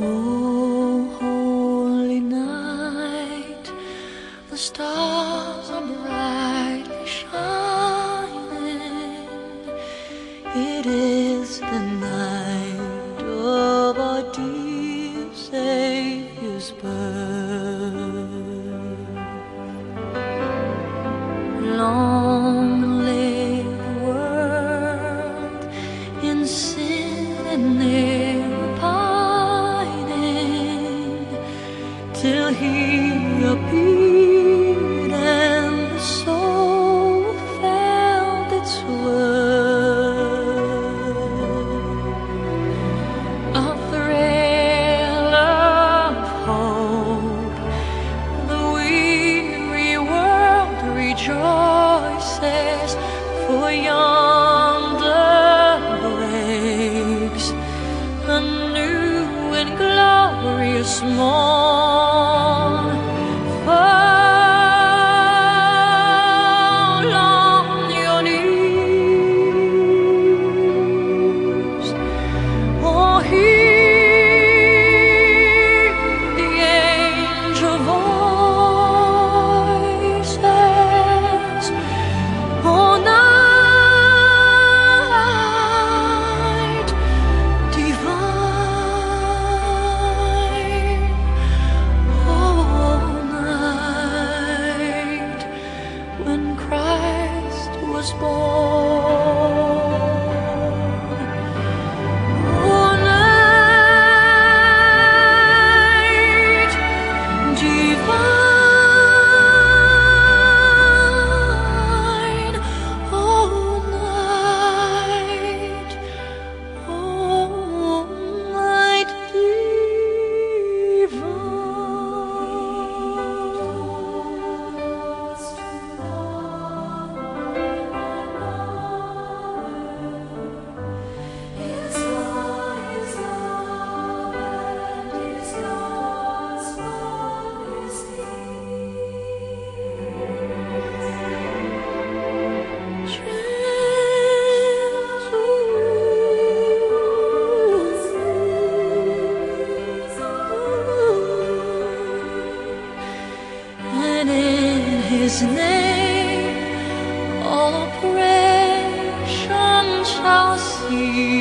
Oh, holy night, the stars are brightly shining. was born. his name, all oppression shall cease.